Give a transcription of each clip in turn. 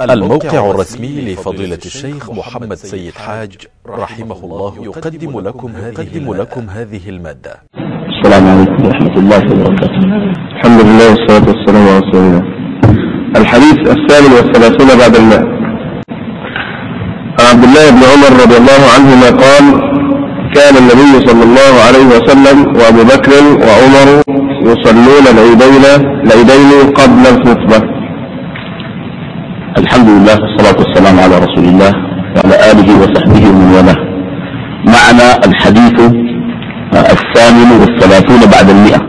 الموقع الرسمي لفضيلة الشيخ محمد سيد حاج رحمه الله يقدم لكم هذه, لكم هذه ا ل م ا د ة السلام عليكم ورحمة الله وبركاته. الحمد لله والصلاة والسلام على رسول الله. الحديث الثامن والثلاثون بعد الماء عن عبد الله بن عمر رضي الله عنهما قال كان النبي صلى الله عليه وسلم وأبو بكر وعمر يصلون العيدين العيدين قبل الخطبة. الحمد لله والصلاة والسلام على رسول الله وعلى آله وصحبه ومن والاه. معنا الحديث الثامن والثلاثون بعد المئة.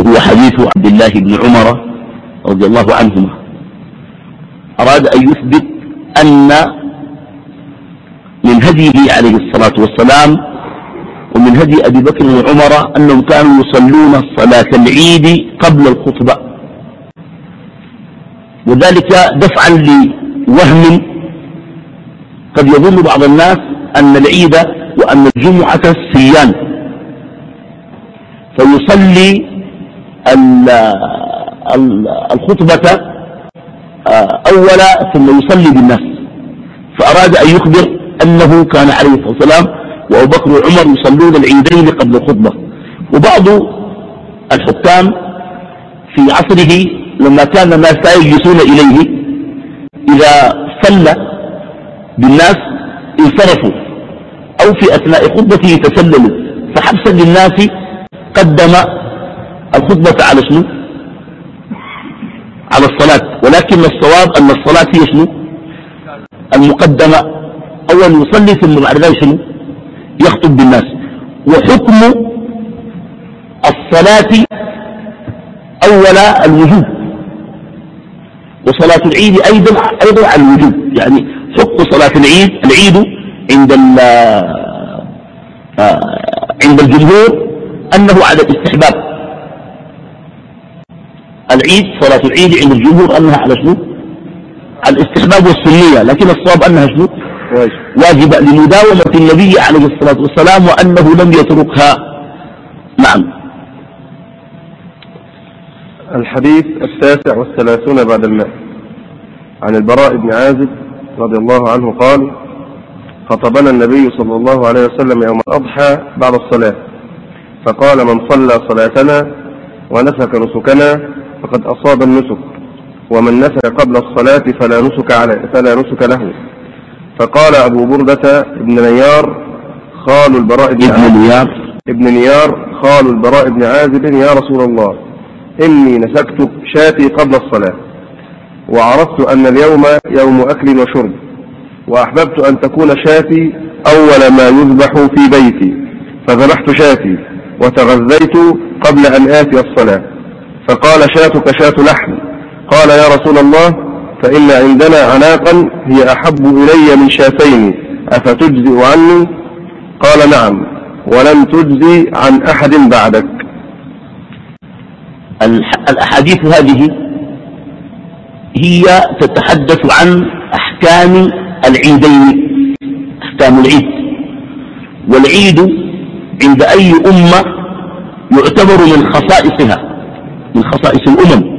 وهو حديث عبد الله بن عمر رضي الله عنهما. أراد أن يثبت أن من هديه عليه الصلاة والسلام ومن هدي أبي بكر وعمر أنهم كانوا يصلون صلاة العيد قبل الخطبة. وذلك دفعا لوهم قد يظن بعض الناس أن العيد وأن الجمعة سيان. فيصلي الخطبة آه، أولا ثم يصلي بالناس. فأراد أن يخبر أنه كان عليه الصلاة والسلام وأبو بكر وعمر يصلون العيدين قبل الخطبة. وبعض الحكام في عصره لما كان الناس يجلسون إليه إذا صلى بالناس انصرفوا أو في أثناء خطبته تسللوا. فحبسا للناس قدم الخطبة على شنو؟ على الصلاة. ولكن الصواب أن الصلاة هي شنو؟ المقدمة. أول يصلي ثم بعد ذلك شنو؟ يخطب بالناس. وحكم الصلاة أول الوجوب. وصلاة العيد أيضا, أيضا على الوجوب. يعني حق صلاة العيد العيد عند آه، عند الجمهور أنه على الاستحباب العيد صلاة العيد عند الجمهور أنها على شنو؟ على الاستحباب والسنية لكن الصواب أنها شنو؟ واجبة لمداومة النبي عليه الصلاة والسلام وأنه لم يتركها. نعم. الحديث التاسع والثلاثون بعد الماء عن البراء بن عازب رضي الله عنه قال خطبنا النبي صلى الله عليه وسلم يوم الأضحى بعد الصلاة فقال من صلى صلاتنا ونسك نسكنا فقد أصاب النسك ومن نسك قبل الصلاة فلا نسك, عليه فلا نسك له. فقال أبو بردة بن نيار خال البراء بن عازب. ابن نيار خال البراء بن عازب يا رسول الله. إني نسكت شاتي قبل الصلاة وعرفت أن اليوم يوم أكل وشرب وأحببت أن تكون شاتي أول ما يذبح في بيتي فذبحت شاتي وتغذيت قبل أن آتي الصلاة. فقال شاتك شات لحم. قال يا رسول الله فإن عندنا عناقا هي أحب إلي من شاتين أفتجزئ عني؟ قال نعم ولن تجزي عن أحد بعدك. الأحاديث هذه هي تتحدث عن أحكام العيدين أحكام العيد. والعيد عند أي أمة يعتبر من خصائصها من خصائص الأمم.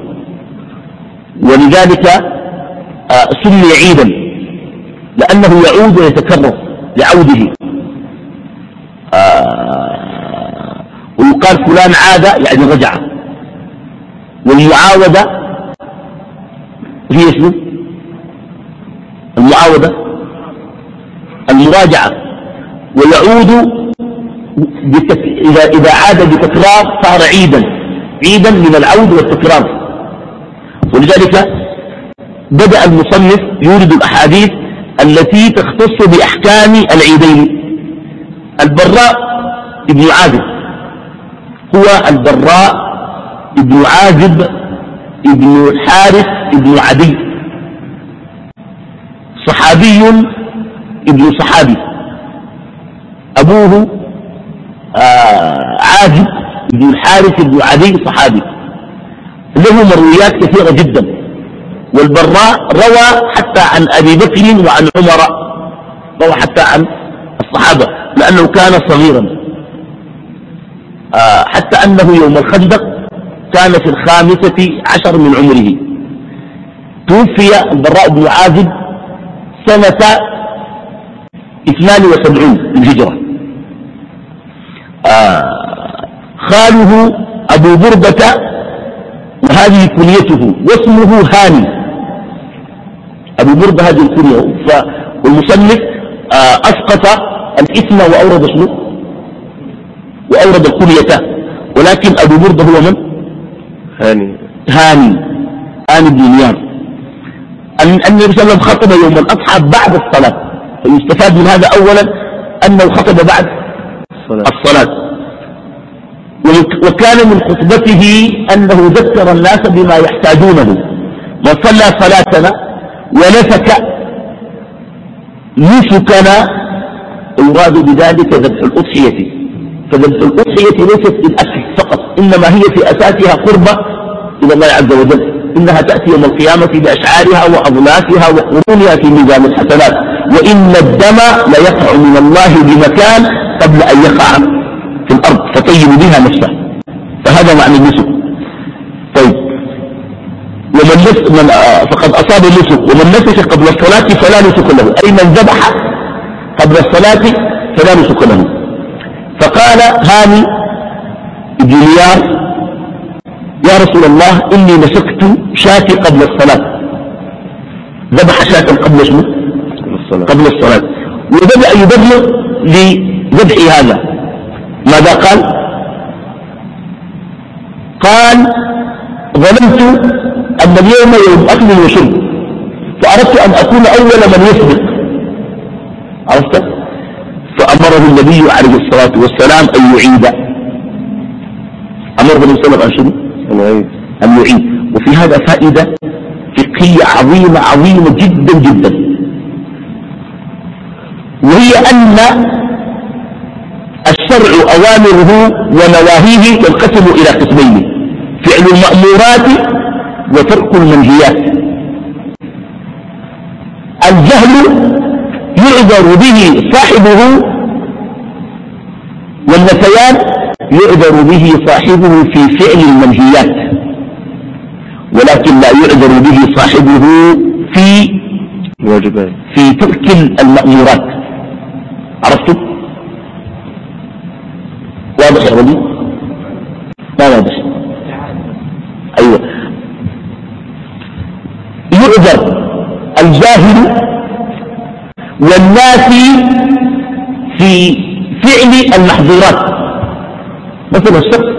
ولذلك آه، سمي عيدا لأنه يعود ويتكرر لعوده. آه، ويقال فلان عاد يعني رجع. والمعاودة هي شنو؟ المعاودة المراجعة. ويعود بتك... إذا, إذا عاد بتكرار صار عيدا عيدا من العود والتكرار. ولذلك بدأ المصنف يورد الأحاديث التي تختص بأحكام العيدين. البراء ابن عازب. هو البراء ابن عازب ابن الحارث ابن عدي. صحابي ابن صحابي. أبوه آه عازب ابن الحارث ابن عدي صحابي. له مرويات كثيرة جدا. والبراء روى حتى عن أبي بكر وعن عمر روى حتى عن الصحابة لأنه كان صغيرا. آه حتى أنه يوم الخندق كان في الخامسة عشر من عمره. توفي البراء بن عازب سنة 72 للهجرة آه خاله أبو بردة وهذه كنيته واسمه هاني. أبو بردة هذه الكنية والمصنف آه أسقط الاسم وأورد شنو؟ وأورد الكنية. ولكن أبو بردة هو من؟ هاني. هاني. هاني بن نيار. النبي صلى الله عليه وسلم خطب يوم الأضحى بعد الصلاة. فيستفاد من هذا أولا أنه خطب بعد الصلاة, الصلاة. وكان من خطبته أنه ذكر الناس بما يحتاجونه. من صلى صلاتنا ونسك نسكنا. يراد بذلك ذبح الأضحية. فذبح الأضحية ليست للأكل فقط. إنما هي في أساسها قربة إلى الله عز وجل. إنها تأتي يوم القيامة بأشعارها وأضلافها وقرونها في ميزان الحسنات. وإن الدم ليقع من الله بمكان قبل أن يقع في الأرض فطيب بها نفسه فهذا معنى النسك. طيب. ومن نس من فقد أصاب النسك. ومن نسك قبل الصلاة فلا نسك له. أي من ذبح قبل الصلاة فلا نسك له. فقال هاني ابن يا رسول الله إني نسكت شاتي قبل الصلاة. ذبح شاة قبل شنو؟ قبل الصلاة. وبدأ يبلغ لذبح هذا. ماذا قال؟ قال ظننت أن اليوم يوم أكل وشرب فأردت أن أكون أول من يسبق. عرفت؟ فأمره النبي عليه الصلاة والسلام أن يعيد. أمر عليه وسلم أن يعيد أن يعيد وفي هذا فائدة فقهية عظيمة عظيمة جدا جدا. وهي أن الشرع أوامره ونواهيه ينقسم إلى قسمين فعل المأمورات وترك المنهيات. الجهل يعذر به صاحبه والنسيان يعذر به صاحبه في فعل المنهيات ولكن لا يعذر به صاحبه في واجبات في ترك المأمورات. عرفتم واضح يا ولي ما واضح؟ أيوه. يعذر الجاهل والناس في فعل المحظورات. مثل الشخص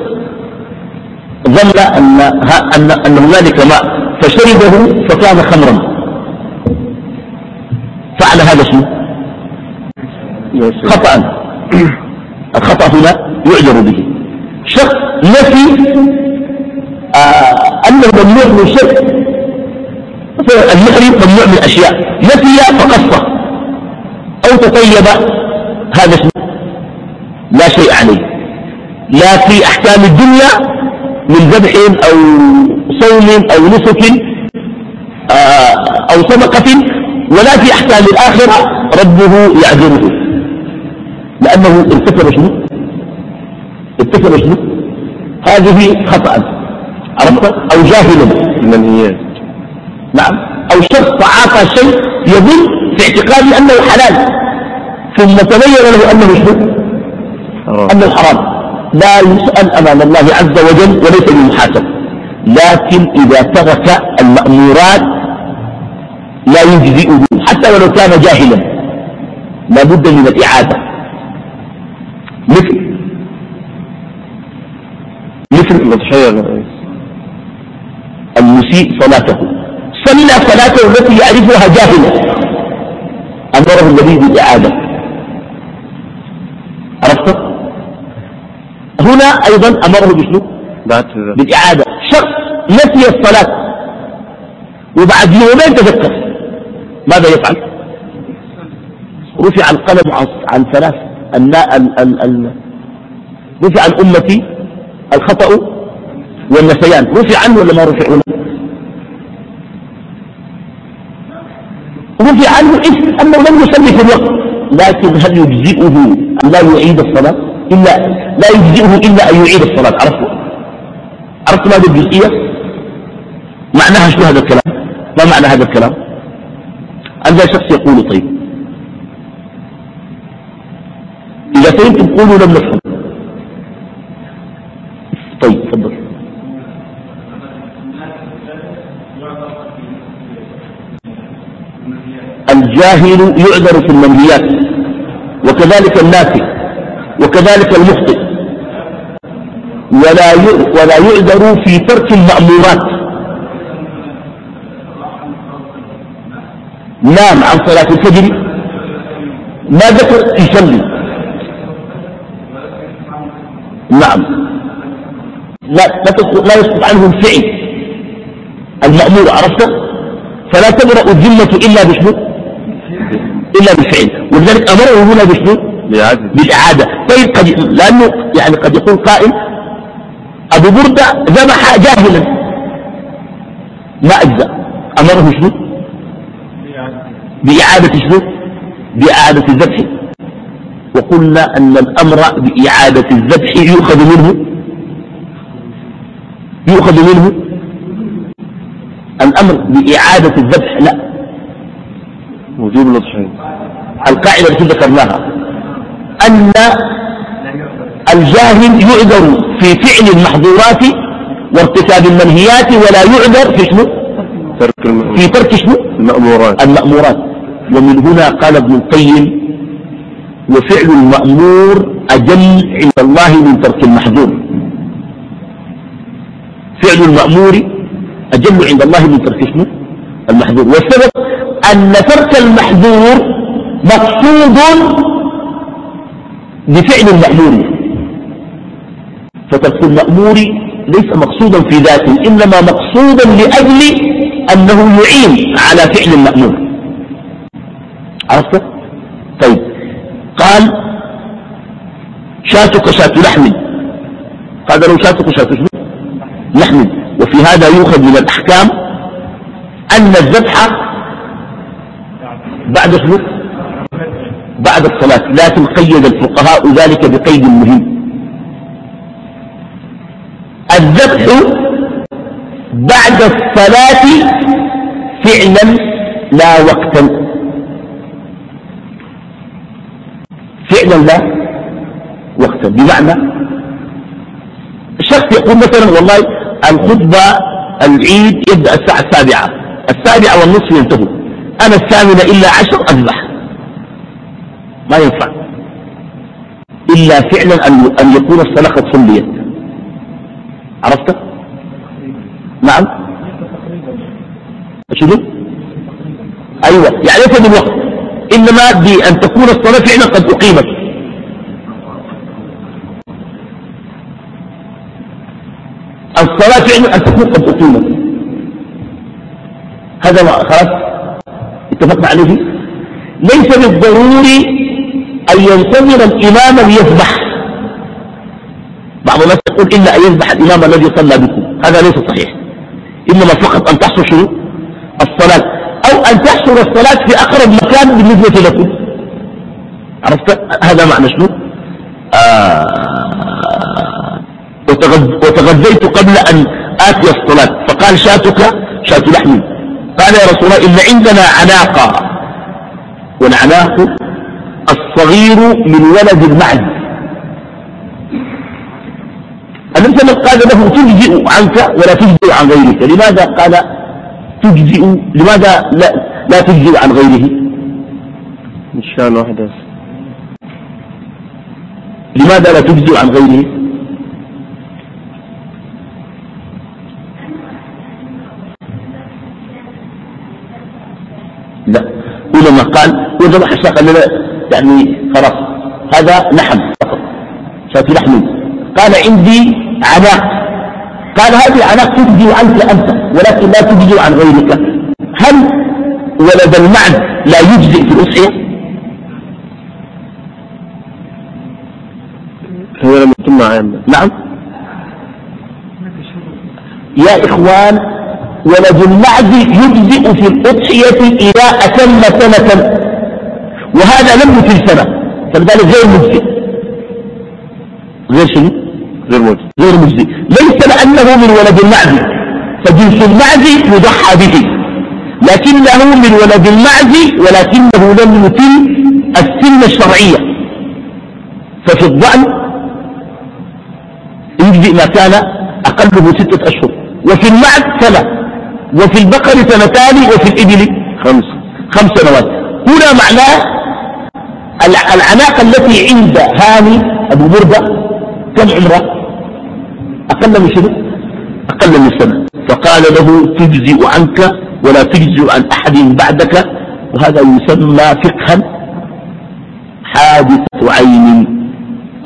ظن أن, أن, أن هنالك ماء فشربه فكان خمرا. فعل هذا شنو؟ خطأ. الخطأ هنا يعجر به. شخص نفي آه أنه ممنوع من مثلا المحرم ممنوع من أشياء نفي فقصه. أو تطيب. هذا شنو؟ لا شيء عليه. لا في أحكام الدنيا من ذبح أو صوم أو نسك آه، أو صدقة ولا في أحكام الآخرة ربه يعذره. لأنه ارتكب شنو؟ ارتكب شنو؟ هذه خطأ. عرفت؟ أو جاهلا المنهيات. نعم. أو شخص تعاطى شيء يظن في اعتقاده أنه حلال ثم تبين له أنه شنو؟ أنه حرام. لا يسأل أمام الله عز وجل وليس بمحاسب لكن إذا ترك المأمورات لا يجزئه. حتى ولو كان جاهلا. لا بد من الإعادة. مثل. مثل المسيء صلاته. صلى صلاته التي يعرفها جاهلا. أمره النبي بالإعادة عرفت هنا أيضا أمره بشنو؟ بالإعادة. شخص نسي الصلاة وبعد يومين تذكر. ماذا يفعل؟ رفع القلم عن ثلاث رفع عن أمتي الخطأ والنسيان. رفع عنه ولا ما رفع؟ عنه رفع عنه اسم أنه لم يصلي في الوقت. لكن هل يجزئه أن لا يعيد الصلاة؟ إلا لا يجزئه إلا أن يعيد الصلاة. عرفت؟ عرفت ماذا الجزئية؟ معناها شنو هذا الكلام؟ ما معنى هذا الكلام؟ عندنا شخص يقول طيب؟ إذا فهمتم قولوا لم نفهم. طيب تفضل. الجاهل يعذر في المنهيات وكذلك الناسي وكذلك المخطئ. ولا ولا يعذر في ترك المأمورات. نام عن صلاة الفجر. ما ذكر يصلي نعم. لا لا يسقط عنه الفعل المأمور عرفت؟ فلا تبرأ الذمة إلا بشنو؟ إلا بالفعل ولذلك أمره هنا بشنو؟ بالإعادة طيب قد لأنه يعني قد يقول قائل أبو بردة ذبح جاهلا. ما أجزأ. أمره شنو؟ بإعادة شنو؟ بإعادة الذبح. وقلنا أن الأمر بإعادة الذبح يؤخذ منه. يؤخذ منه. الأمر بإعادة الذبح لا. وجوب الأضحية القاعدة التي ذكرناها. أن الجاهل يعذر في فعل المحظورات وارتكاب المنهيات ولا يعذر في شنو؟ ترك في ترك شنو؟ المأمورات. المأمورات. ومن هنا قال ابن القيم وفعل المأمور أجل عند الله من ترك المحظور فعل المأمور أجل عند الله من ترك اسمه المحظور والسبب أن ترك المحظور مقصود بفعل المأمور. فترك المأمور ليس مقصودا في ذاته إنما مقصودا لأجل أنه يعين على فعل المأمور. عرفت؟ طيب. قال شاتك شات لحم. قال لو شاتك شات لحم. وفي هذا يؤخذ من الأحكام أن الذبح بعد شنو بعد الصلاة لكن قيد الفقهاء ذلك بقيد مهم. الذبح بعد الصلاة فعلا لا وقتا. فعلا لا وقتا. بمعنى الشخص يقول مثلا والله الخطبة العيد يبدأ الساعة السابعة السابعة والنصف ينتهي أنا الثامنة إلا عشر أذبح. ما ينفع. إلا فعلا أن يكون الصلاة قد صليت. عرفت؟ نعم. شنو؟ أيوة. يعني ليس بالوقت. إنما بأن تكون الصلاة فعلا قد أقيمت. الصلاة فعلا أن تكون قد أقيمت. هذا خلاص؟ اتفقنا عليه؟ ليس بالضروري أن ينتظر الإمام ليذبح. بعض الناس يقول إلا أن يذبح الإمام الذي صلى بكم. هذا ليس صحيح. إنما فقط أن تحصل شروط الصلاة أو أن تحصل الصلاة في أقرب مكان بالنسبة لكم. عرفت؟ هذا معنى شنو؟ آه وتغذيت قبل أن آتي الصلاة. فقال شاتك شات لحم قال يا رسول الله إن عندنا عناقة. والعناق الصغير من ولد المعز النبي صلى قال له تجزئ عنك ولا تجزئ عن غيرك. لماذا؟ قال تجزئ لماذا لا, لا تجزئ عن غيره؟ نشان واحدة لماذا لا تجزئ عن غيره؟ لا. ولما قال. وذبح الشاق قال لنا يعني خلاص. هذا لحم فقط. شاة لحم. قال عندي عناق. قال هذه العناق تجزي عنك أنت ولكن لا تجزي عن غيرك. هل ولد المعد لا يجزئ في الأضحية هو لم يتم نعم. يا إخوان ولد المعد يجزئ في الأضحية إذا أتم سنة وهذا لم يتم سنة فلذلك غير مجزئ. غير شنو؟ غير مجزي غير مجزي ليس لأنه من ولد المعز فجنس المعز يضحى به. لكنه من ولد المعز ولكنه لم يتم السن الشرعية. ففي الضأن يجزئ ما كان أقله ستة أشهر. وفي المعز سنة وفي البقر سنتان وفي الإبل خمس. خمس سنوات. هنا معناه العناقة التي عند هاني أبو بردة كم عمره؟ أقل من شنو؟ أقل من سنة. فقال له تجزئ عنك ولا تجزئ عن أحد بعدك. وهذا يسمى فقها حادثة عين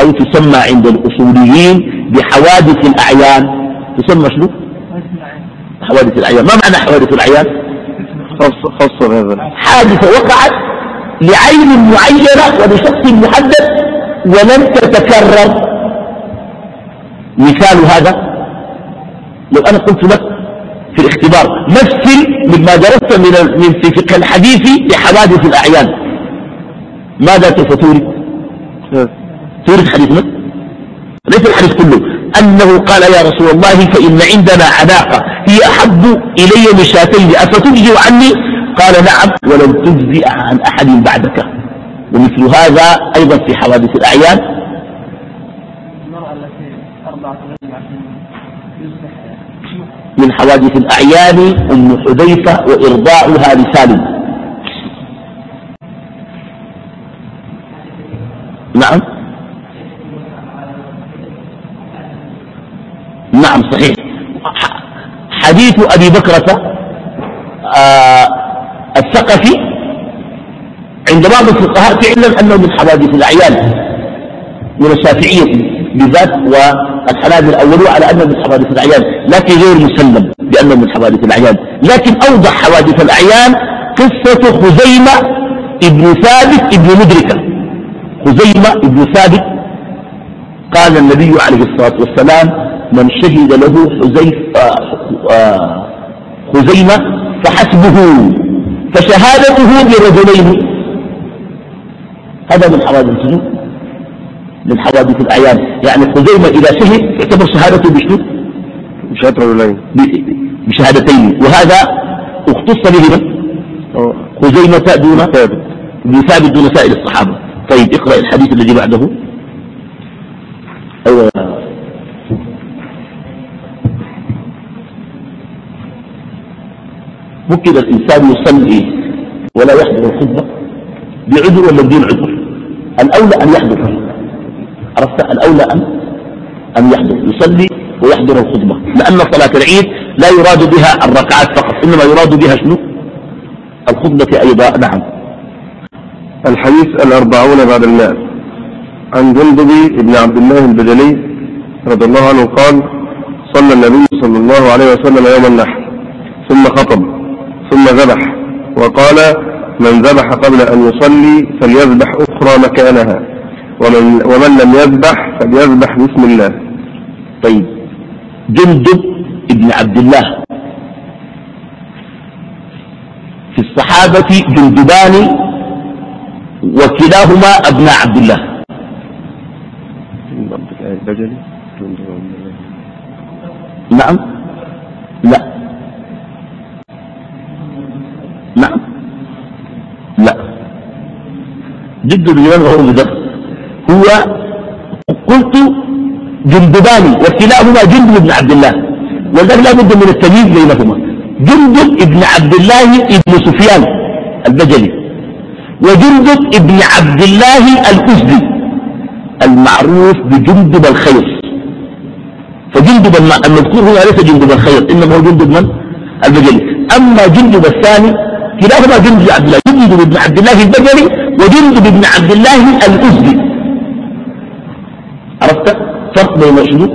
أو تسمى عند الأصوليين بحوادث الأعيان. تسمى شنو؟ حوادث الأعيان. ما معنى حوادث الأعيان؟ بهذا حادثة وقعت لعين معينة ولشخص محدد ولن تتكرر مثال هذا لو أنا قلت لك في الاختبار مثل مما درست من من في فقه الحديث لحوادث الأعيان ماذا سوف تورد؟ تورد حديث من؟ ليس الحديث كله أنه قال يا رسول الله فإن عندنا عناقة هي أحب إلي من شاتين أفتجزي عني قال نعم ولن تجزئ عن أحد بعدك. ومثل هذا أيضا في حوادث الأعيان. من حوادث الأعيان أم حذيفة وإرضاعها لسالم. نعم. نعم صحيح. حديث أبي بكرة آه الثقفي عند بعض الفقهاء فعلا أنه من حوادث الأعيان من الشافعية بالذات والحنابل أولوا على أنه من حوادث الأعيان لكن غير مسلم بأنه من حوادث الأعيان. لكن أوضح حوادث الأعيان قصة خزيمة ابن ثابت ابن مدركة. خزيمة ابن ثابت قال النبي عليه الصلاة والسلام من شهد له آه، خزيمة فحسبه. فشهادته لرجلين. هذا من حوادث من حوادث الأعيان. يعني خزيمة إذا شهد يعتبر شهادته بشنو؟ بشهادتين. وهذا اختص به من؟ خزيمة دون ثابت. دون سائر الصحابة. طيب اقرأ الحديث الذي بعده. أيوة. ممكن الإنسان يصلي ولا يحضر الخطبة بعذر ولا بدون عذر. الأولى أن يحضر. عرفت الأولى أن أن يحضر يصلي ويحضر الخطبة لأن صلاة العيد لا يراد بها الركعات فقط إنما يراد بها شنو؟ الخطبة أيضا. نعم. الحديث الأربعون بعد المئة عن جندب بن عبد الله البجلي رضي الله عنه قال صلى النبي صلى الله عليه وسلم يوم النحر ثم خطب. ثم ذبح. وقال من ذبح قبل أن يصلي فليذبح أخرى مكانها. ومن, ومن لم يذبح فليذبح بسم الله. طيب. جندب ابن عبد الله. في الصحابة جندبان وكلاهما أبناء عبد الله. نعم. لا نعم لا جد بن هو مدرس هو قلت جندبان وكلاهما جندب بن عبد الله. وذلك لا بد من التمييز بينهما. جندب ابن عبد الله ابن سفيان البجلي وجندب ابن عبد الله الأسدي المعروف بجندب الخير. فجندب المذكور هنا ليس جندب الخير إنما هو جندب من البجلي. أما جندب الثاني كلاهما جندب عبد الله. جندب ابن عبد الله البجلي وجندب ابن عبد الله الأسدي عرفت؟ فرق بين شنو؟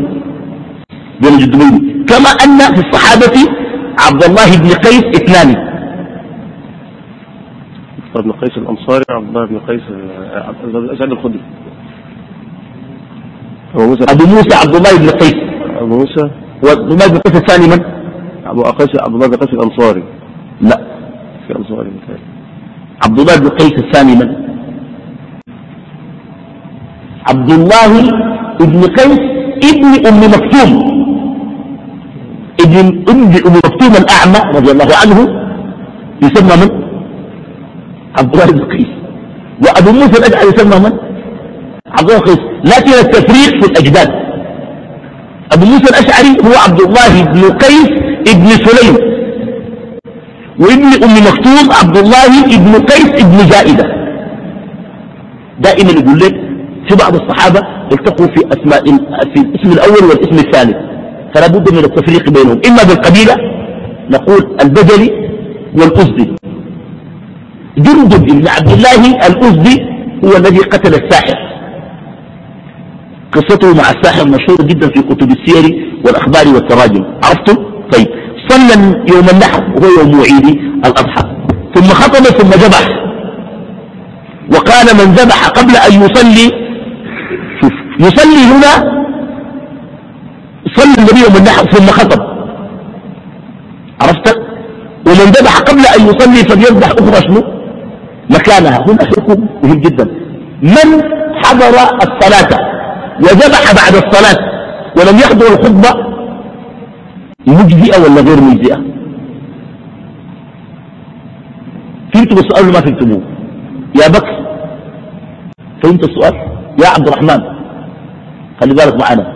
بين الجدوين كما أن في الصحابة عبد الله بن قيس اثنان. ابن قيس الأنصاري عبد الله بن قيس سعد الخدري. أبو موسى. أبو موسى عبد الله بن قيس. أبو موسى. وعبد الله بن قيس الثاني من؟ أبو قيس عبد الله بن قيس الأنصاري. لا. في أنصاري مثال عبد الله بن قيس الثاني من؟ عبد الله ابن قيس ابن أم مكتوم. ابن ابن أم مكتوم الأعمى رضي الله عنه. يسمى من؟ عبد الله بن قيس. وأبو موسى الأشعري يسمى من؟ عبد الله قيس. لكن التفريق في الأجداد. أبو موسى الأشعري هو عبد الله بن قيس ابن سليم. وابن أم مكتوم عبد الله ابن قيس ابن زائدة. دائما يقول لك في بعض الصحابة التقوا في أسماء في الاسم الأول والاسم الثالث. فلا بد من التفريق بينهم. إما بالقبيلة نقول البجلي والأزدي. جندب بن عبد الله الأزدي هو الذي قتل الساحر. قصته مع الساحر مشهورة جدا في كتب السير والأخبار والتراجم. عرفتم؟ طيب. صلى يوم النحر وهو يوم عيد الأضحى. ثم خطب ثم ذبح. وقال من ذبح قبل أن يصلي شوف يصلي هنا صلى النبي يوم النحر ثم خطب. عرفت؟ ومن ذبح قبل أن يصلي فليذبح أخرى شنو؟ مكانها. هنا حكم مهم جدا. من حضر الصلاة وذبح بعد الصلاة ولم يحضر الخطبة مجزئة ولا غير مجزئة؟ فهمتوا السؤال ولا ما فهمتموه. يا بكر فهمت السؤال؟ يا عبد الرحمن خلي بالك معنا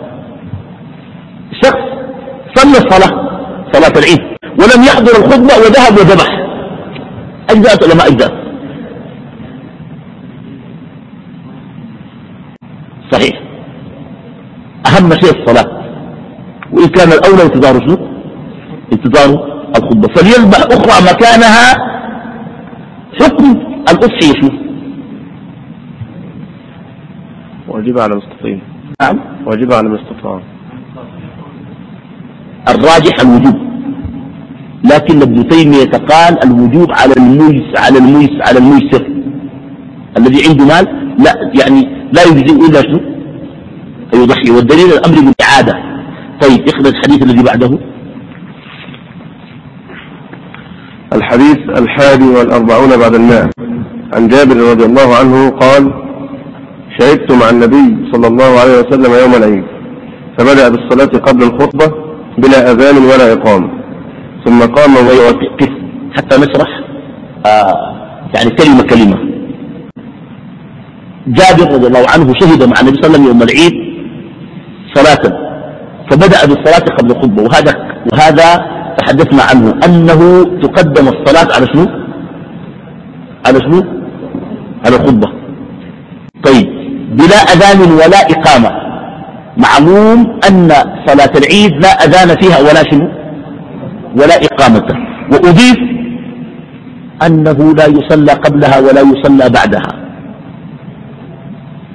شخص صلى الصلاة صلاة العيد ولم يحضر الخطبة وذهب وذبح. أجزأت ولا ما أجزأت صحيح. أهم شيء الصلاة. وإن كان الأولى انتظار شنو؟ انتظار الخطبة. فليذبح أخرى مكانها حكم الأضحية شنو؟ واجب على المستطيع نعم. واجب على المستطاع. الراجح الوجوب. لكن ابن تيمية قال الوجوب على الميس على الميس على الميسر الذي عنده مال لا يعني لا يجزئ إلا شنو؟ يضحي. والدليل الأمر بالإعادة. طيب اخذ الحديث الذي بعده. الحديث الحادي والأربعون بعد المائة عن جابر رضي الله عنه قال شهدت مع النبي صلى الله عليه وسلم يوم العيد فبدأ بالصلاة قبل الخطبة بلا أذان ولا إقامة ثم قام قف حتى نشرح آه يعني كلمة كلمة. جابر رضي الله عنه شهد مع النبي صلى الله عليه وسلم يوم العيد صلاة. فبدأ بالصلاة قبل الخطبة وهذا وهذا تحدثنا عنه. أنه تقدم الصلاة على شنو؟ على شنو؟ على الخطبة طيب. بلا أذان ولا إقامة. معلوم أن صلاة العيد لا أذان فيها ولا شنو؟ ولا إقامة. وأضيف أنه لا يصلى قبلها ولا يصلى بعدها.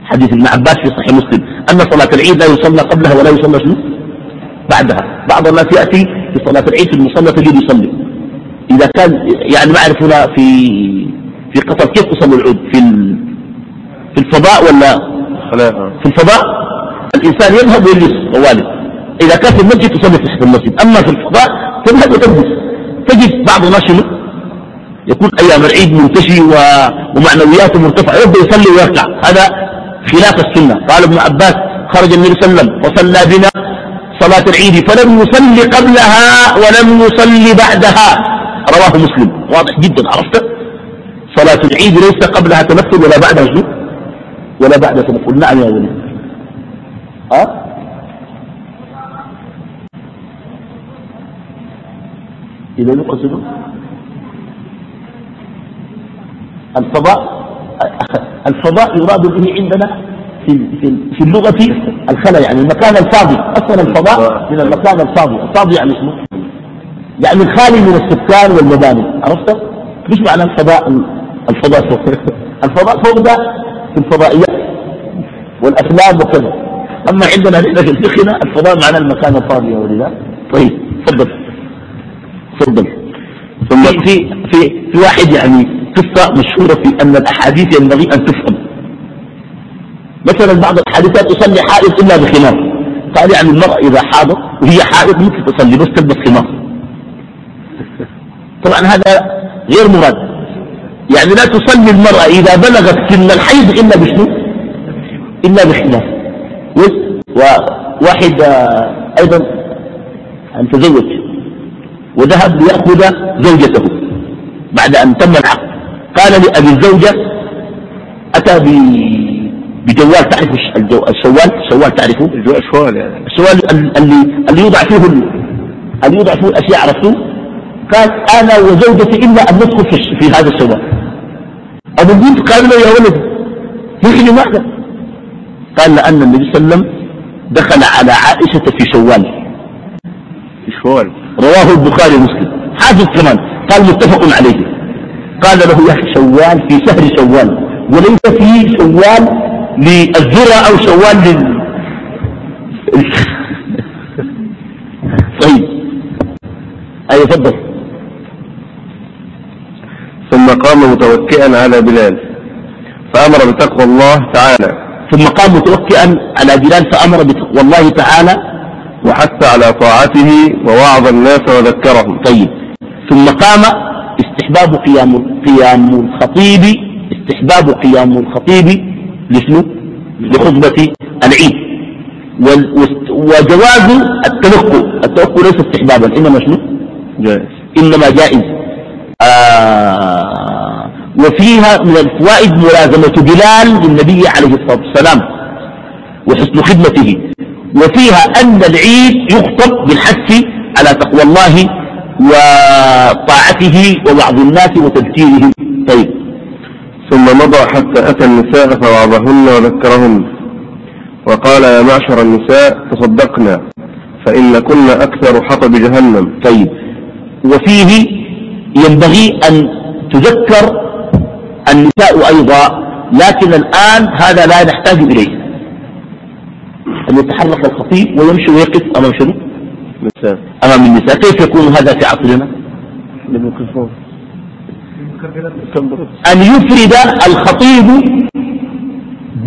حديث ابن عباس في صحيح مسلم. أن صلاة العيد لا يصلى قبلها ولا يصلى شنو؟ بعدها. بعض الناس يأتي في صلاة العيد في المصلى تجد يصلي. إذا كان يعني ما أعرف هنا في في قطر كيف تصلي العود؟ في في الفضاء ولا في الفضاء؟ الإنسان يذهب ويجلس طوالي إذا كان في المسجد تصلي في المسجد. أما في الفضاء تذهب وتجلس. تجد بعض الناس شنو؟ يكون أيام العيد منتشي ومعنوياته مرتفعة. يبدأ يصلي ويركع. هذا خلاف السنة. قال ابن عباس خرج النبي صلى الله عليه وسلم وصلى بنا صلاة العيد فلم يصلي قبلها ولم يصلي بعدها. رواه مسلم. واضح جدا عرفت؟ صلاة العيد ليس قبلها تمثل ولا بعدها شو ولا بعدها تمثل نعم يا ولي ها؟ إذا يقصد الفضاء؟ الفضاء يراد به عندنا في في في اللغة الخلا يعني المكان الفاضي أصلا الفضاء من المكان الفاضي. الفاضي يعني شنو؟ يعني الخالي من السكان والمباني. عرفت؟ مش معنى الفضاء الفضاء فوق. الفضاء فوق ده في الفضائيات والأفلام وكذا. أما عندنا نحن في الفقه الفضاء معنى المكان الفاضي يا ولد طيب تفضل. تفضل. ثم في في في واحد يعني قصة مشهورة في أن الأحاديث ينبغي أن تفهم. مثلا بعض الحادثات تصلي حائض إلا بخمار. قال يعني المرأة إذا حاضت وهي حائض ممكن تصلي بس تلبس خمار طبعا هذا غير مراد. يعني لا تصلي المرأة إذا بلغت سن الحيض إلا بشنو؟ إلا بخمار. وواحد آه، أيضا أن تزوج وذهب ليأخذ زوجته بعد أن تم العقد. قال لأبي الزوجة أتى بجوال تعرف الشوال؟ الشوال تعرفه؟ الشوال يعني. الشوال اللي اللي يوضع فيه اللي يوضع فيه الأشياء عرفتوه قال أنا وزوجتي إلا أن ندخل في, في هذا الشوال. أبو البنت قال له يا ولد نحن ماذا قال لأن النبي صلى الله عليه وسلم دخل على عائشة في شوال. في شوال. رواه البخاري ومسلم. حافظ كمان. قال متفق عليه. قال له يا أخي شوال في شهر شوال. وليس في شوال للذرة أو شوال لل طيب. أي تفضل. ثم قام متوكئا على بلال فأمر بتقوى الله تعالى. ثم قام متوكئا على بلال فأمر بتقوى الله تعالى. وحث على طاعته ووعظ الناس وذكرهم. طيب. ثم قام استحباب قيام قيام الخطيب استحباب قيام الخطيب. لشنو لخطبة العيد. وجواز التلقي التلقي ليس استحبابا. إنما شنو؟ جائز. إنما جائز. آه وفيها من الفوائد ملازمة بلال للنبي عليه الصلاة والسلام وحسن خدمته. وفيها أن العيد يخطب بالحث على تقوى الله وطاعته ووعظ الناس وتذكيرهم. طيب. ثم مضى حتى أتى النساء فوعظهن وذكرهن. وقال يا معشر النساء تصدقنا فإن كنا أكثر حطب جهنم. طيب. وفيه ينبغي أن تذكر النساء أيضا لكن الآن هذا لا نحتاج إليه. أن يتحرك الخطيب ويمشي ويقف أمام شنو؟ أمام النساء. كيف يكون هذا في عصرنا أن يفرد الخطيب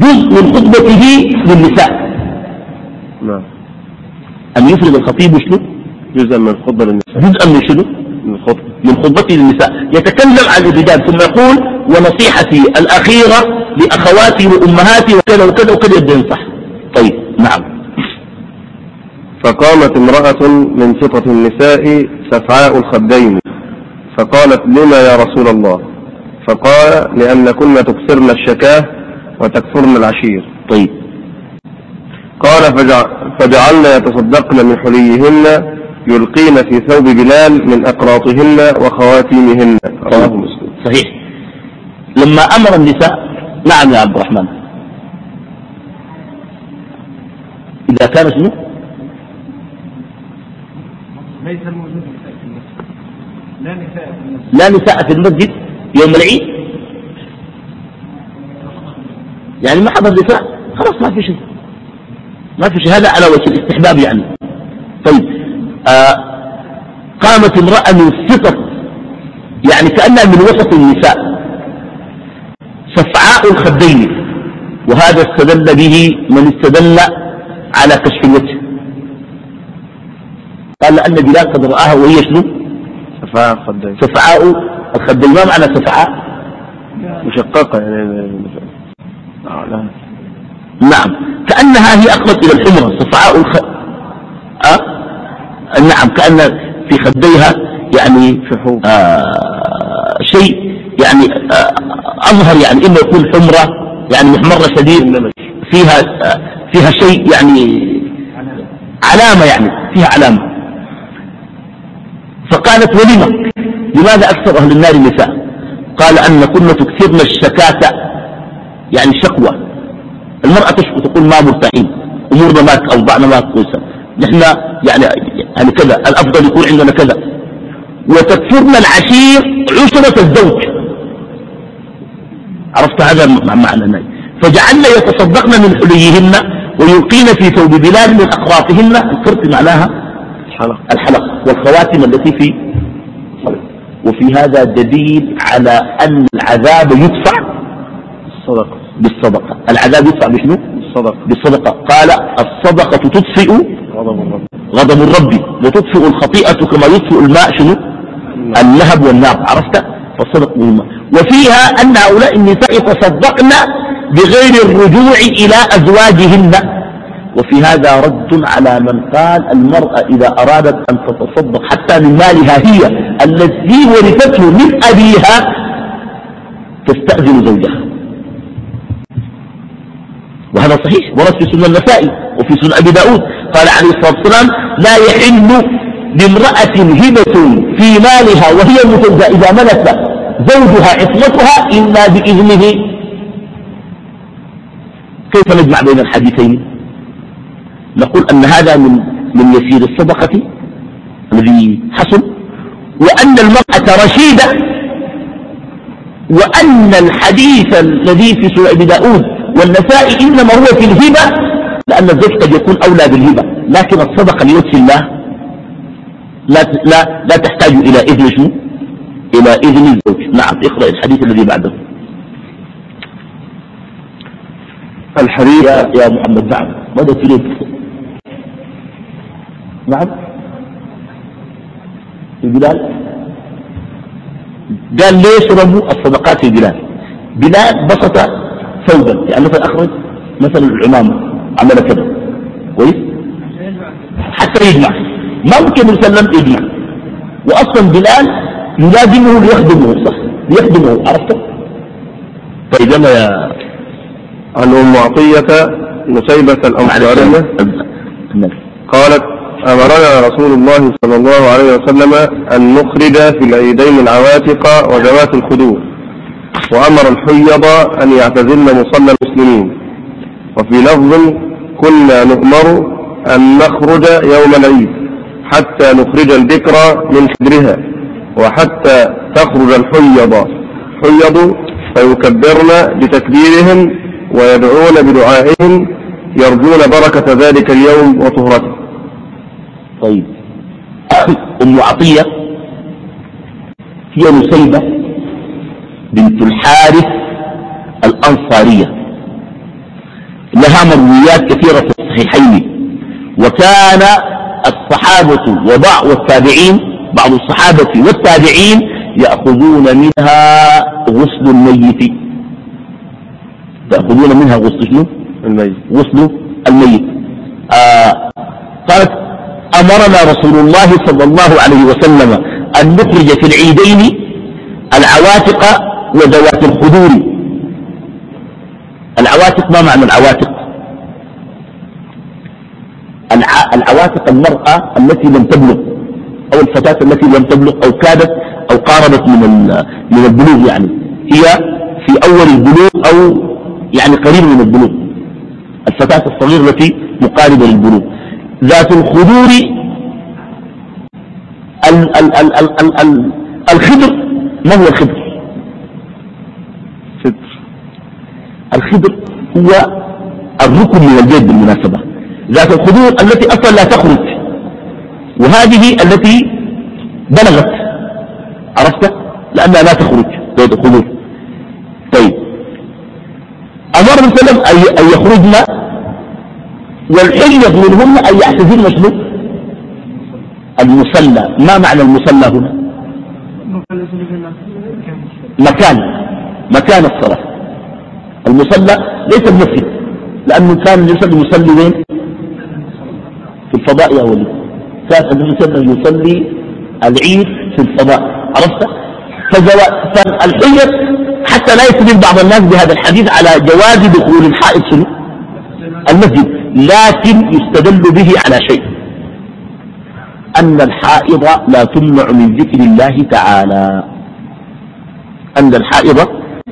جزء من خطبته للنساء. نعم. أن يفرد الخطيب شنو؟ جزءا من الخطبة للنساء. جزءا من شنو؟ من الخطبة من خطبته للنساء. يتكلم عن الرجال ثم يقول ونصيحتي الأخيرة لأخواتي وأمهاتي وكذا وكذا وكذا. يبدأ ينصح. طيب نعم. فقامت امرأة من فطة النساء سفعاء الخدين. فقالت لما يا رسول الله؟ فقال لأن كنا تكثرن الشكاة وتكثرن العشير. طيب. قال فجعلنا يتصدقن من حليهن يلقين في ثوب بلال من أقراطهن وخواتيمهن. رواه. مسلم. صحيح. لما أمر النساء نعم يا عبد الرحمن. إذا كان شنو؟ ليس الموجود. لا نساء في المسجد. يوم العيد؟ يعني ما حضر نساء خلاص ما في شيء. ما في شيء. هذا على وجه الاستحباب يعني. طيب آه قامت امرأة من سطر يعني كأنها من وسط النساء. صفعاء الخدين وهذا استدل به من استدل على كشف الوجه قال لأن بلال قد رآها وهي شنو؟ سفعاء سفعاء الخدين ما معنى سفعاء مشققة. لا. نعم. كأنها هي أقرب إلى الحمرة. صفعاء الخ... أه؟ نعم كأن في خديها يعني آه شيء يعني آه أظهر يعني إما يكون حمرة يعني محمرة شديد. فيها آه فيها شيء يعني علامة يعني فيها علامة. فقالت ولم لماذا أكثر أهل النار النساء؟ قال أن كنا تكثرن الشكاة يعني شكوى. المرأة تشكو تقول ما مرتاحين أمورنا ما أوضعنا ما كويسة. نحن يعني يعني كذا الأفضل يكون عندنا كذا. وتكفرنا العشير عشرة الزوج. عرفت هذا معنى الناي فجعلنا يتصدقن من حليهن ويلقين في ثوب بلال من أقراطهن. القرط معناها؟ الحلق, الحلق. والخواتم التي في وفي هذا دليل على أن العذاب يدفع بالصدقة بالصدقة. العذاب يدفع بشنو؟ بالصدقة. بالصدقة. قال الصدقة تطفئ غضب الرب. غضب الرب وتطفئ الخطيئة كما يطفئ الماء شنو؟ اللهب والنار. عرفت؟ فالصدق مهمة وفيها أن هؤلاء النساء تصدقن بغير الرجوع إلى أزواجهن. وفي هذا رد على من قال المرأة إذا أرادت أن تتصدق حتى من مالها هي التي ورثته من أبيها تستأذن زوجها. وهذا صحيح. ورد في سنن النسائي وفي سنن أبي داود. قال عليه الصلاة والسلام لا يحل لامرأة هبة في مالها وهي متزة إذا ملك زوجها عصمتها إلا بإذنه. كيف نجمع بين الحديثين؟ نقول أن هذا من من يسير الصدقة الذي حصل وأن المرأة رشيدة وأن الحديث الذي في سورة داود والنساء إنما هو في الهبة لأن الزوج قد يكون أولى بالهبة. لكن الصدقة لوجه الله لا لا لا تحتاج إلى إذن شو إلى إذن الزوج. نعم اقرأ الحديث الذي بعده. الحديث يا, يا محمد نعم ماذا تريد؟ نعم. في بلال قال ليش رموا الصدقات في بلال بلال بسط ثوبا يعني مثلا أخرج مثلا العمامة عمل كذا. كويس؟ حتى يجمع. ما ممكن يسلم إجماع وأصلا بلال يلازمه ليخدمه صح؟ ليخدمه عرفت؟ طيب يلا يا عن أم عطية نسيبة الأنصارية قالت أمرنا رسول الله صلى الله عليه وسلم أن نخرج في العيدين العواتق وذوات الخدور وأمر الحيض أن يعتزلن مصلى المسلمين. وفي لفظ كنا نؤمر أن نخرج يوم العيد حتى نخرج الذكرى من حجرها وحتى تخرج الحيض. حيض فيكبرن بتكبيرهم ويدعون بدعائهم يرجون بركة ذلك اليوم وطهرته. طيب. أم عطية هي نسيبة بنت الحارث الأنصارية. لها مرويات كثيرة في الصحيحين. وكان الصحابة وبعض والتابعين بعض الصحابة والتابعين يأخذون منها غسل الميت. يأخذون منها غسل شنو؟ الميت. غسل الميت. آه قالت أمرنا رسول الله صلى الله عليه وسلم أن نخرج في العيدين العواتق وذوات الخدور. العواتق ما معنى العواتق؟ العواتق المرأة التي لم تبلغ أو الفتاة التي لم تبلغ أو كادت أو قاربت من من البلوغ يعني. هي في أول البلوغ أو يعني قريب من البلوغ. الفتاة الصغيرة التي مقاربة للبلوغ. ذات الخدور ال ال ال ال ال ال الخدر ما هو الخدر الخدر هو الركن من البيت بالمناسبة. ذات الخدور التي أصلا لا تخرج. وهذه التي بلغت. عرفت؟ لأنها لا تخرج ذات الخدور طيب. أمر وسلم أن يخرجن والحيض منهن أن يعتزلن شنو المصلى ما معنى المصلى هنا؟ مكان. مكان الصلاة. المصلى ليس المسجد لأنه كان يصلي يصلي وين؟ في الفضاء يا ولي كان النبي يصلي العيد في الفضاء. عرفت؟ فالحية حتى لا يستدل بعض الناس بهذا الحديث على جواز دخول الحائط المسجد. لكن يستدل به على شيء. أن الحائض لا تمنع من ذكر الله تعالى. أن الحائض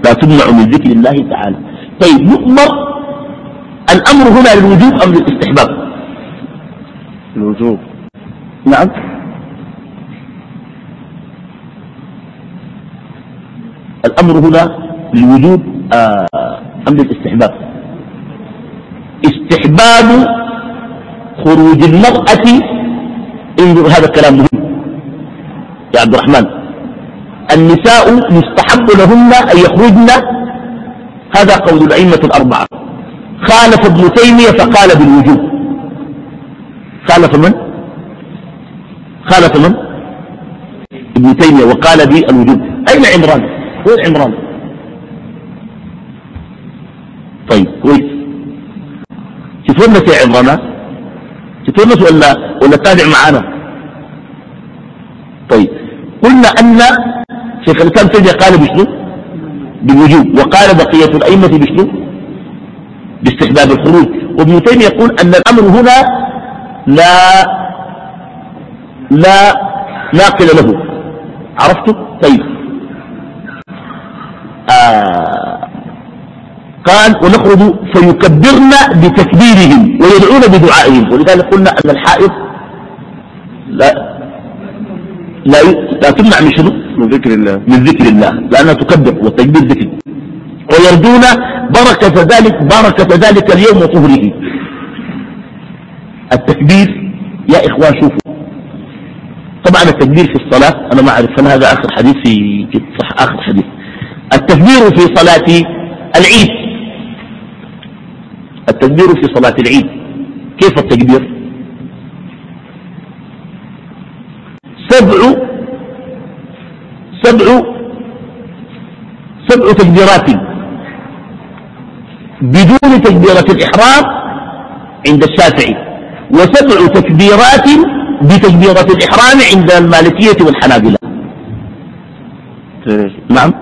لا تمنع من ذكر الله تعالى. طيب يؤمر الأمر هنا للوجوب أم للاستحباب؟ الوجوب. نعم. الأمر هنا للوجوب آه أم للاستحباب؟ استحباب خروج المرأة انظر هذا الكلام مهم. يا عبد الرحمن النساء يستحب لهن أن يخرجن. هذا قول الأئمة الأربعة. خالف ابن تيمية فقال بالوجوب. خالف من؟ خالف من؟ ابن تيمية وقال بي الوجوب أين عمران؟ وين عمران طيب كويس تفرنس يا عمران تفرنس ولا ولا تابع معنا طيب. قلنا أن شيخ الإسلام تيمية قال بشنو؟ بالوجوب. وقال بقية الأئمة بشنو؟ باستحباب الخروج. وابن تيمية يقول أن الأمر هنا لا لا ناقل له. عرفت؟ طيب. آه. قال ونخرج فيكبرن بتكبيرهم ويدعون بدعائهم. ولذلك قلنا أن الحائض لا لا, لا تمنع من شنو؟ من ذكر الله. من ذكر الله لأنها تكبر والتكبير ذكر. ويرجون بركة ذلك بركة ذلك اليوم وطهره. التكبير يا إخوان شوفوا. طبعا التكبير في الصلاة أنا ما أعرف هل هذا آخر حديث في صح آخر حديث. التكبير في صلاة العيد. التكبير في صلاة العيد. كيف التكبير سبع سبع سبع تكبيرات بدون تكبيرة الإحرام عند الشافعي وسبع تكبيرات بتكبيرة الإحرام عند المالكية والحنابلة. نعم.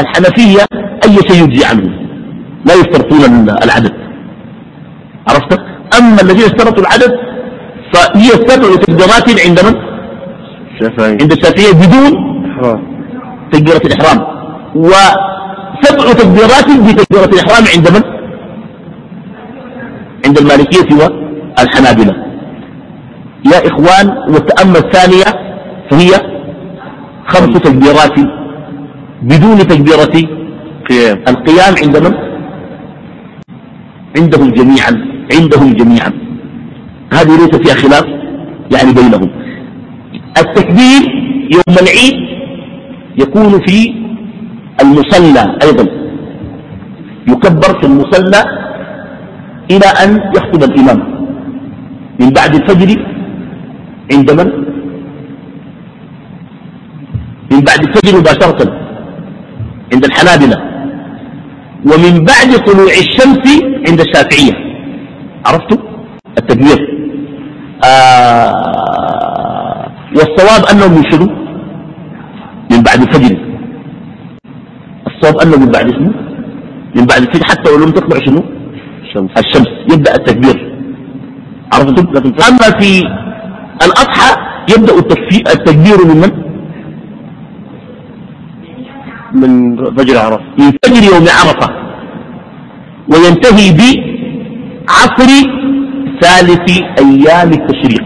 الحنفية أي شيء يجزي عنه. لا يشترطون العدد. عرفت؟ أما الذين اشترطوا العدد فهي سبع تكبيرات عند من؟ عند الشافعية بدون تكبيرة الإحرام. وسبع تكبيرات بتكبيرة الإحرام عند من؟ عند المالكية والحنابلة يا إخوان والتأمة الثانية فهي خمس تكبيرات بدون تكبيرة قيام. القيام عند من؟ عندهم جميعا عندهم جميعا. هذه ليس فيها خلاف يعني بينهم. التكبير يوم العيد يكون في المصلى أيضا. يكبر في المصلى إلى أن يخطب الإمام. من بعد الفجر عند من؟ من بعد الفجر مباشرة. عند الحنابلة. ومن بعد طلوع الشمس عند الشافعية. عرفتوا؟ التكبير آه والصواب أنهم ينشدوا من بعد الفجر. الصواب أنه من بعد شنو؟ من بعد الفجر. حتى ولم تطلع شنو؟ الشمس, الشمس. يبدأ التكبير. عرفتم أما في الأضحى يبدأ التكبير من من؟ فجر عرفة. من فجر يوم عرفة. وينتهي بعصر ثالث أيام التشريق.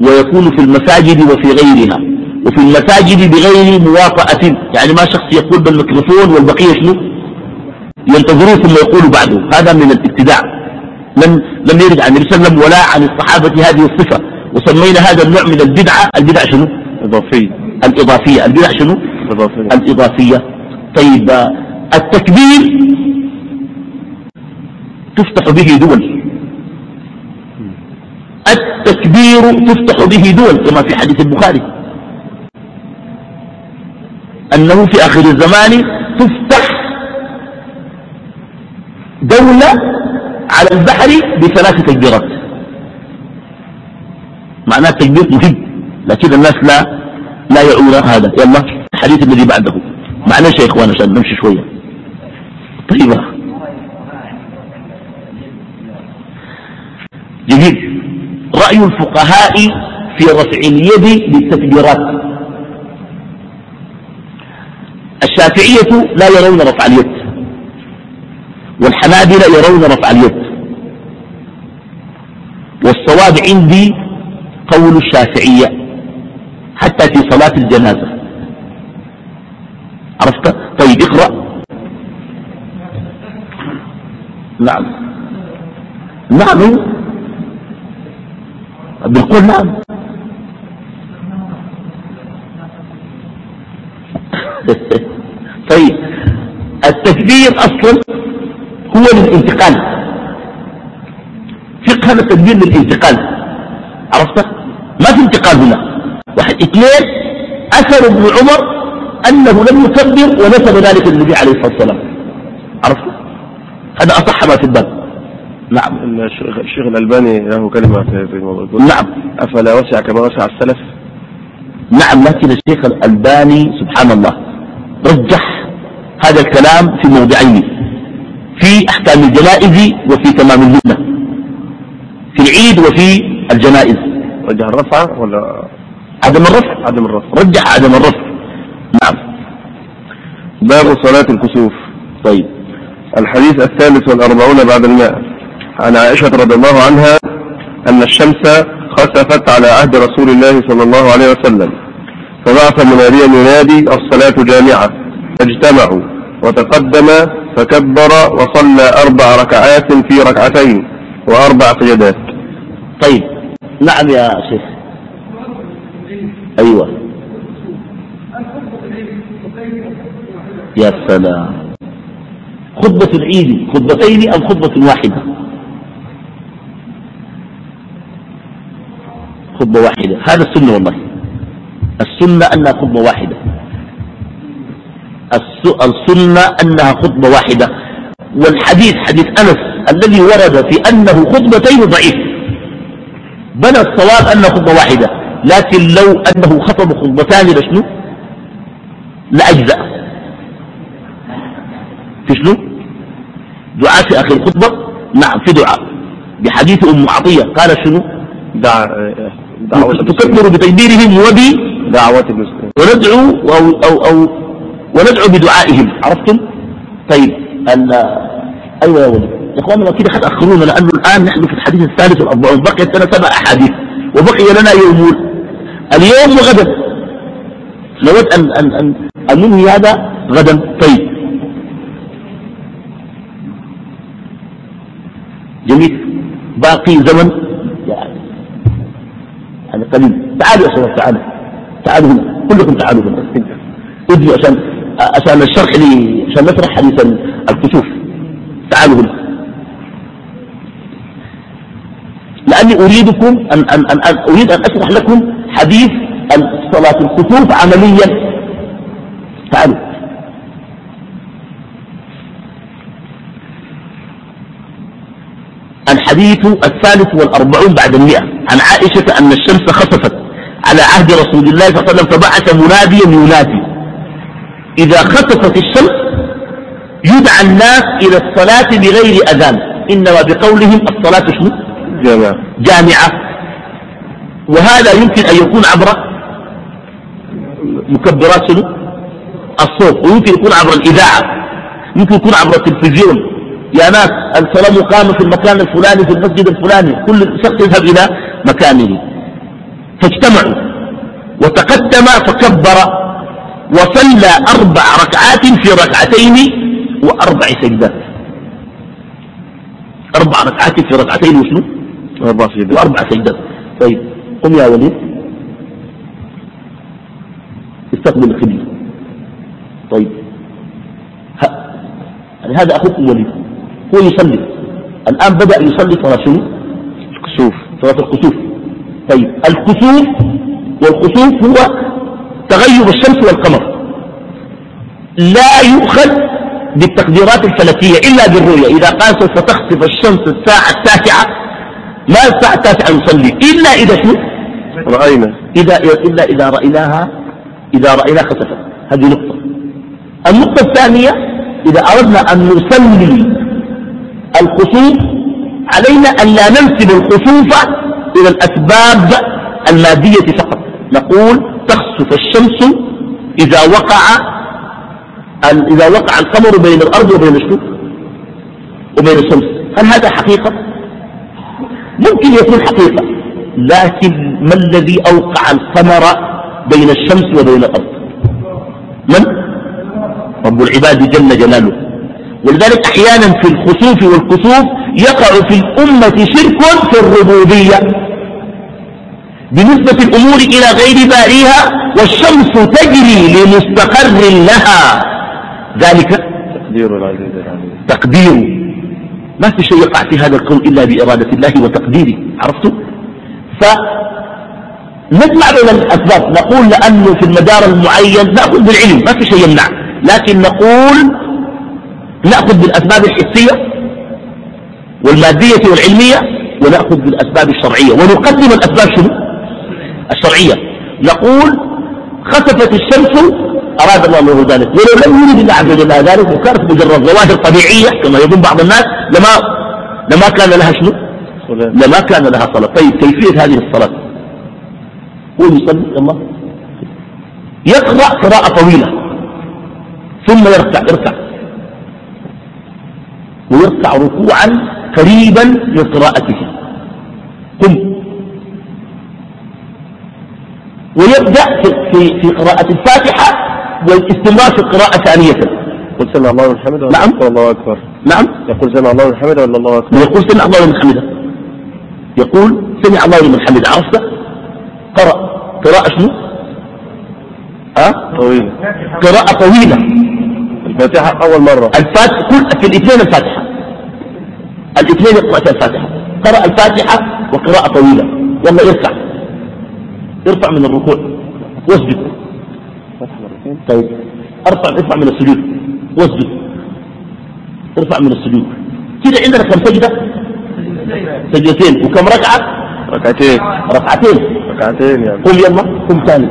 ويكون في المساجد وفي غيرها. وفي المساجد بغير موافقة. يعني ما شخص يقول بالميكروفون والبقية شنو؟ ينتظروه ثم يقول بعده. هذا من الابتداع. لم لم يرد عن النبي صلى الله عليه وسلم ولا عن الصحابة هذه الصفة. وسمينا هذا النوع من البدعة. البدع شنو؟ إضافية. الإضافية. البدع شنو؟ إضافية. الإضافية. طيب التكبير تفتح به دول. التكبير تفتح به دول كما في حديث البخاري. أنه في آخر الزمان تفتح دولة على البحر بثلاث تكبيرات. معناه التكبير مهم لكن الناس لا لا يعون هذا. يلا الحديث الذي بعده. معلش يا إخوان عشان نمشي شوية. طيب جميل. رأي الفقهاء في رفع اليد للتكبيرات الشافعية لا يرون رفع اليد. والحنابلة يرون رفع اليد. والصواب عندي قول الشافعية حتى في صلاة الجنازة. عرفت؟ طيب اقرأ. نعم. نعم. بيقول نعم. طيب. التكبير أصلا هو للانتقال. فقه هذا التكبير للانتقال. عرفت؟ ما في انتقال هنا. واحد اثنين أثر ابن عمر أنه لم يكبر ونسب ذلك للنبي عليه الصلاة والسلام. عرفت؟ هذا أصح ما في الباب. نعم. الشيخ الألباني له كلمة في الموضوع. نعم. أفلا وسع كما وسع السلف؟ نعم لكن الشيخ الألباني سبحان الله رجح هذا الكلام في موضعين. في أحكام الجنائز وفي تمام المنة في العيد وفي الجنائز. رجح الرفع ولا؟ عدم الرفع. عدم الرفع. رجح عدم الرفع. باب صلاة الكسوف. طيب. الحديث الثالث والأربعون بعد الماء. عن عائشة رضي الله عنها أن الشمس خسفت على عهد رسول الله صلى الله عليه وسلم. فبعث مناديا ينادي الصلاة جامعة. فاجتمعوا وتقدم فكبر وصلى أربع ركعات في ركعتين وأربع سجدات طيب. نعم يا شيخ. أيوة. يا سلام. خطبة العيد خطبتين أم خطبة واحدة؟ خطبة واحدة. هذا السنة والله. السنة أنها خطبة واحدة. السنة أنها خطبة واحدة. والحديث حديث أنس الذي ورد في أنه خطبتين ضعيف. بنى الصواب أنه خطبة واحدة. لكن لو أنه خطب خطبتان لشنو؟ لأجزأ. في شنو؟ دعاء في آخر الخطبة نعم في دعاء. بحديث أم عطية. قال شنو؟ دع... تكبر بتكبيرهم وبي دعوات المسلمين. وندعو أو, أو, أو وندعو بدعائهم. عرفتم؟ طيب. أيوة يا ولد. يا اخوانا كده حتأخرونا لأنه الآن نحن في الحديث الثالث والأربعون. بقيت لنا سبع أحاديث. وبقي لنا يومون اليوم وغدا نود أن, أن, أن, أن ننهي هذا غدا. طيب. جميل. باقي زمن. يعني يعني قليل. تعالوا يا شباب تعالوا تعالوا هنا. كلكم تعالوا هنا. ادوا عشان عشان الشرح لي عشان نشرح حديث الكسوف. تعالوا هنا. لأني أريدكم أن, أن, أن, أن أريد أن أشرح لكم حديث صلاة الكسوف عمليا. تعالوا. الحديث الثالث والأربعون بعد المئة. عن عائشة أن الشمس خسفت على عهد رسول الله صلى الله عليه وسلم فبعث مناديا ينادي. إذا خسفت الشمس يدعى الناس إلى الصلاة بغير أذان. إنما بقولهم الصلاة شنو؟ جامعة. جامعة. وهذا يمكن أن يكون عبر مكبرات شنو؟ الصوت. ويمكن يكون عبر الإذاعة. يمكن يكون عبر التلفزيون. يا ناس الصلاة مقامة في المكان الفلاني في المسجد الفلاني. كل شخص يذهب إلى مكانه. فاجتمعوا. وتقدم فكبر وصلى أربع ركعات في ركعتين وأربع سجدات. أربع ركعات في ركعتين وشنو؟ أربع سجدات. وأربع سجدات. طيب قم يا وليد. استقبل القبلة طيب. يعني هذا أخوكم وليد. هو يصلي الآن بدأ يصلي صلاة شنو؟ الكسوف. صلاة الكسوف. طيب الكسوف والكسوف هو تغيب الشمس والقمر. لا يؤخذ بالتقديرات الفلكية إلا بالرؤية. إذا قال سوف تخسف الشمس الساعة التاسعة ما الساعة التاسعة نصلي إلا إذا شنو؟ رأينا. إذا إلا إذا رأيناها إذا رأيناها خسفت. هذه نقطة. النقطة الثانية إذا أردنا أن نصلي الخصوص علينا أن لا ننسب الخصوص إلى الأسباب المادية فقط. نقول تخسف الشمس إذا وقع إذا وقع القمر بين الأرض وبين الشمس وبين الشمس. هل هذا حقيقة؟ ممكن يكون حقيقة. لكن ما الذي أوقع القمر بين الشمس وبين الأرض؟ من؟ رب العباد جل جلاله. ولذلك أحيانا في الخسوف والكسوف يقع في الأمة شرك في الربوبية. بنسبة الأمور إلى غير باريها والشمس تجري لمستقر لها. ذلك تقدير العزيز العليم تقدير. ما في شيء يقع في هذا الكون إلا بإرادة الله وتقديره. عرفتم فنجمع بين الأسباب. نقول لأنه في المدار المعين نأخذ بالعلم. ما في شيء يمنع. لكن نقول نأخذ بالأسباب الحسية والمادية والعلمية ونأخذ بالأسباب الشرعية. ونقدم الأسباب شنو؟ الشرعية. نقول خسفت الشمس أراد الله له ذلك. ولو لم يرد الله عز وجل ذلك وكانت مجرد ظواهر طبيعية كما يظن بعض الناس لما لما كان لها شنو؟ لما كان لها صلاة. طيب كيفية هذه الصلاة؟ هو يصلي الله يقرأ قراءة طويلة ثم يركع يركع. ويركع ركوعا قريبا لقراءته قم. ويبدأ في, في قراءة الفاتحة والاستمرار في القراءة ثانية. يقول سمع الله من حمده نعم. الله أكبر. نعم. يقول سمع الله من حمده ولا الله أكبر. يقول سمع الله لمن حمده. يقول سمع الله لمن حمده. عرفت؟ قرأ. قراءة شنو؟ ها؟ طويل قراءة طويلة. الفاتحة أول مرة. الفاتحة كل في الاثنين الفاتحة. الاثنين يقرأ الفاتحة. قرأ الفاتحة وقراءة طويلة. يلا ارفع. ارفع من الركوع. واسجد. طيب. ارفع ارفع من السجود. واسجد. ارفع من السجود. كده عندنا كم سجدة؟ سجدتين. وكم ركعة؟ ركعتين. ركعتين. ركعتين يعني. قم يلا قم ثاني.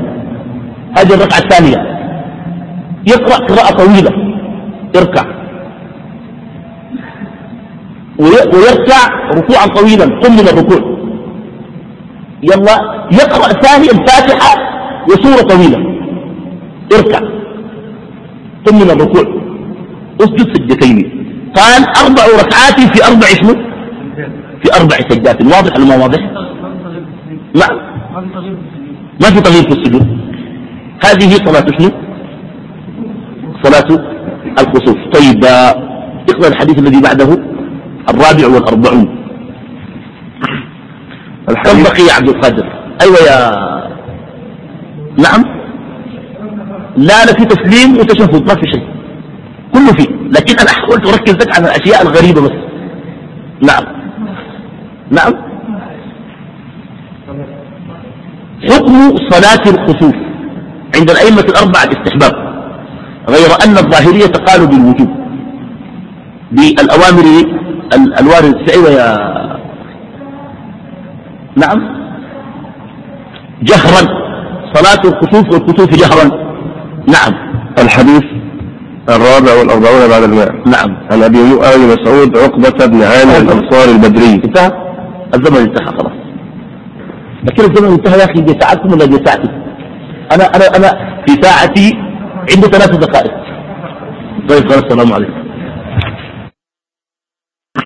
هذه الركعة الثانية. يقرأ قراءة طويلة. اركع. ويركع ركوعا طويلا قم من الركوع. يلا يقرأ ثاني الفاتحة وسورة طويلة. اركع. قم من الركوع. اسجد سجدتين. قال أربع ركعات في أربع شنو؟ في أربع سجدات. واضح ولا ما واضح؟ لا. ما في تغيير في السجود. هذه صلاة شنو؟ صلاة الخسوف. طيب آه، اقرأ الحديث الذي بعده. الرابع والأربعون. كم بقي عبد القادر؟ أيوة يا نعم. لا لا في تسليم وتشهد ما في شيء. كله فيه. لكن أنا حاولت أركز لك على الأشياء الغريبة بس. نعم. نعم. حكم صلاة الخسوف عند الأئمة الأربعة الاستحباب غير أن الظاهرية قالوا بالوجوب بالأوامر ال- الوارد في يا نعم. جهرا. صلاة الخسوف والكسوف جهرا. نعم. الحديث الرابع والأربعون بعد الماء. نعم. عن أبي أبي مسعود عقبة بن عامر الأنصاري البدري. انتهى؟ الزمن انتهى خلاص. لكن الزمن انتهى يا أخي دي ساعتكم ولا دي ساعتي أنا أنا أنا في ساعتي عندي ثلاث دقائق. طيب خلاص السلام عليكم.